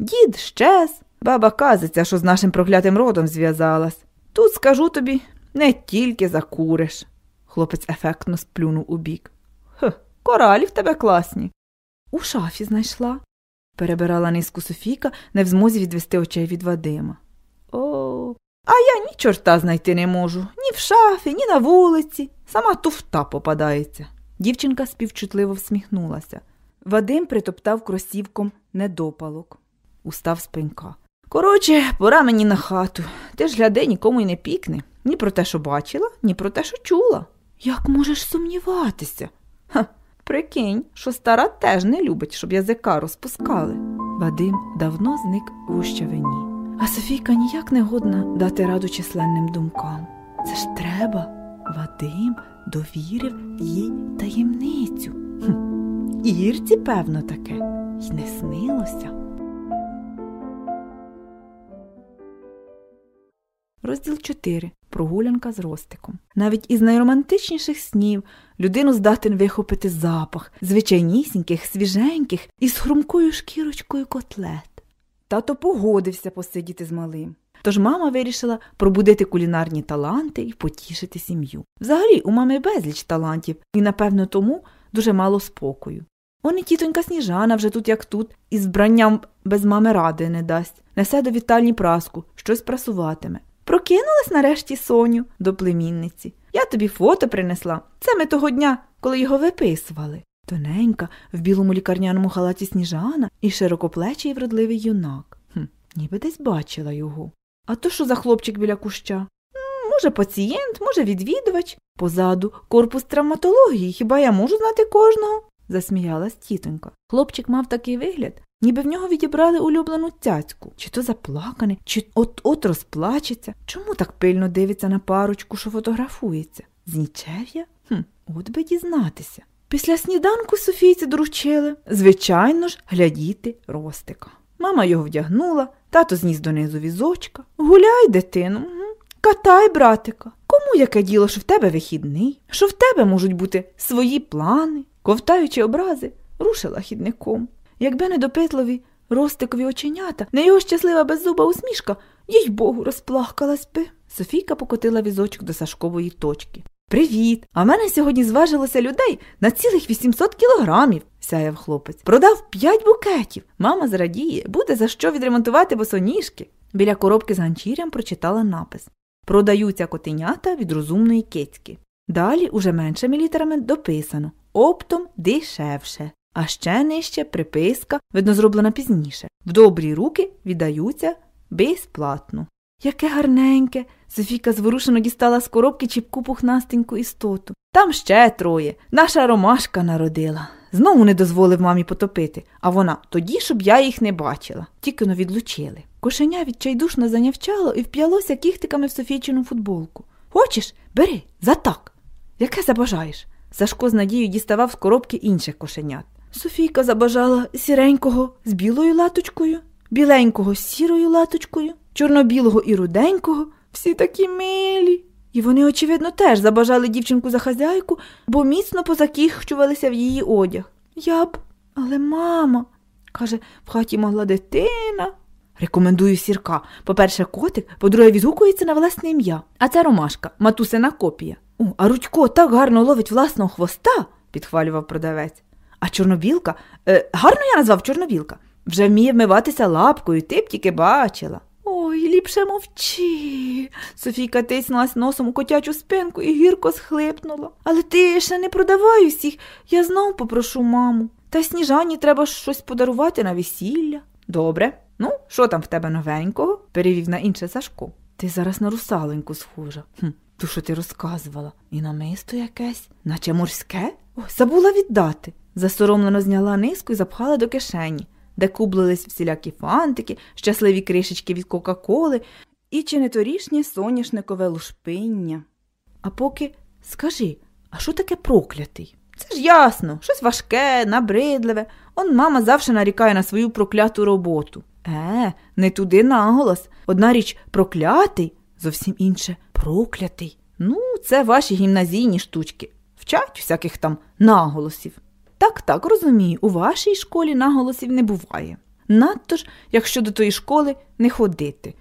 Дід щез. Баба казиться, що з нашим проклятим родом зв'язалась. Тут скажу тобі, не тільки закуриш. Хлопець ефектно сплюнув у бік. Хе, коралі в тебе класні. У шафі знайшла, перебирала низку Софійка, не в змозі відвести очей від Вадима. О, а я ні чорта знайти не можу. Ні в шафі, ні на вулиці. Сама туфта попадається. Дівчинка співчутливо всміхнулася. Вадим притоптав кросівком недопалок. Устав з пенька. Коротше, пора мені на хату. Ти ж гляди, нікому й не пікне. Ні про те, що бачила, ні про те, що чула. Як можеш сумніватися? Ха, прикинь, що стара теж не любить, щоб язика розпускали. Вадим давно зник в ущавині. А Софійка ніяк не годна дати раду численним думкам. Це ж треба. Вадим довірив їй таємницю. Хм. Ірці, певно, таке, й не снилося. Розділ 4. Прогулянка з Ростиком. Навіть із найромантичніших снів людину здатен вихопити запах звичайнісіньких, свіженьких із хрумкою шкірочкою котлет. Тато погодився посидіти з малим. Тож мама вирішила пробудити кулінарні таланти і потішити сім'ю. Взагалі, у мами безліч талантів, і, напевно, тому дуже мало спокою. Он і тітонька сніжана вже тут, як тут, із збранням без мами ради не дасть, несе до вітальні праску, щось прасуватиме. Прокинулась нарешті Соню до племінниці. Я тобі фото принесла. Це ми того дня, коли його виписували. Тоненька, в білому лікарняному халаті сніжана і широкоплечий вродливий юнак. Хм, Ніби десь бачила його. А то що за хлопчик біля куща? Може, пацієнт, може, відвідувач. Позаду корпус травматології, хіба я можу знати кожного? засміялась тітонька. Хлопчик мав такий вигляд, ніби в нього відібрали улюблену цяцьку, чи то заплаканий, чи от от розплачеться. Чому так пильно дивиться на парочку, що фотографується? Знічев'я? Хм, от би дізнатися. Після сніданку Софійці доручили, звичайно ж, глядіти ростика. Мама його вдягнула, тато зніс донизу візочка. Гуляй, дитину, катай, братика. Кому яке діло, що в тебе вихідний, що в тебе можуть бути свої плани, ковтаючи образи, рушила хідником. Якби не допитливі ростикові оченята, не його щаслива беззуба усмішка, їй богу, розплакалась би. Софійка покотила візочок до Сашкової точки. Привіт! А в мене сьогодні зважилося людей на цілих 800 кілограмів, сяяв хлопець. Продав п'ять букетів. Мама зрадіє, буде за що відремонтувати босоніжки. Біля коробки з ганчірям прочитала напис Продаються котенята від розумної кицьки. Далі, уже меншими літерами, дописано оптом дешевше. А ще нижче приписка, видно, зроблена пізніше. В добрі руки віддаються безплатно. Яке гарненьке. Софійка зворушено дістала з коробки чіпку пухнастеньку істоту. Там ще троє. Наша ромашка народила. Знову не дозволив мамі потопити, а вона тоді, щоб я їх не бачила. Тільки но відлучили. Кошеня відчайдушно занявчало і вп'ялося кіхтиками в Софійчину футболку. Хочеш? Бери, за так. Яке забажаєш? Сашко з надією діставав з коробки інших кошенят. Софійка забажала сіренького з білою латочкою, біленького з сірою латочкою, чорно-білого і руденького, всі такі милі. І вони, очевидно, теж забажали дівчинку за хазяйку, бо міцно позакіхчувалися в її одяг. Я б, але мама, каже, в хаті могла дитина. Рекомендую сірка. По-перше, котик, по-друге, відгукується на власне ім'я. А це ромашка, матусина копія. О, а Рудько так гарно ловить власного хвоста, підхвалював продавець. А чорнобілка, е, гарно я назвав чорнобілка, вже вміє вмиватися лапкою, ти б тільки бачила. Ой, ліпше мовчи. Софійка тиснулась носом у котячу спинку і гірко схлипнула. Але ти ще не продавай усіх, я знов попрошу маму. Та сніжані треба щось подарувати на весілля. Добре. Ну, що там в тебе новенького? перевів на інше Сашко. Ти зараз на русаленьку схожа. Хм, Ту, що ти розказувала, і намисто якесь, наче морське? О, забула віддати. Засоромлено зняла низку і запхала до кишені, де кублились всілякі фантики, щасливі кришечки від Кока-Коли і чи не торішнє соняшникове лушпиння. А поки скажи, а що таке проклятий? Це ж ясно, щось важке, набридливе. Он мама завжди нарікає на свою прокляту роботу. Е, не туди наголос. Одна річ проклятий, зовсім інше проклятий. Ну, це ваші гімназійні штучки. Вчать всяких там наголосів. Так, так, розумію, у вашій школі наголосів не буває. надто ж, якщо до тої школи не ходити.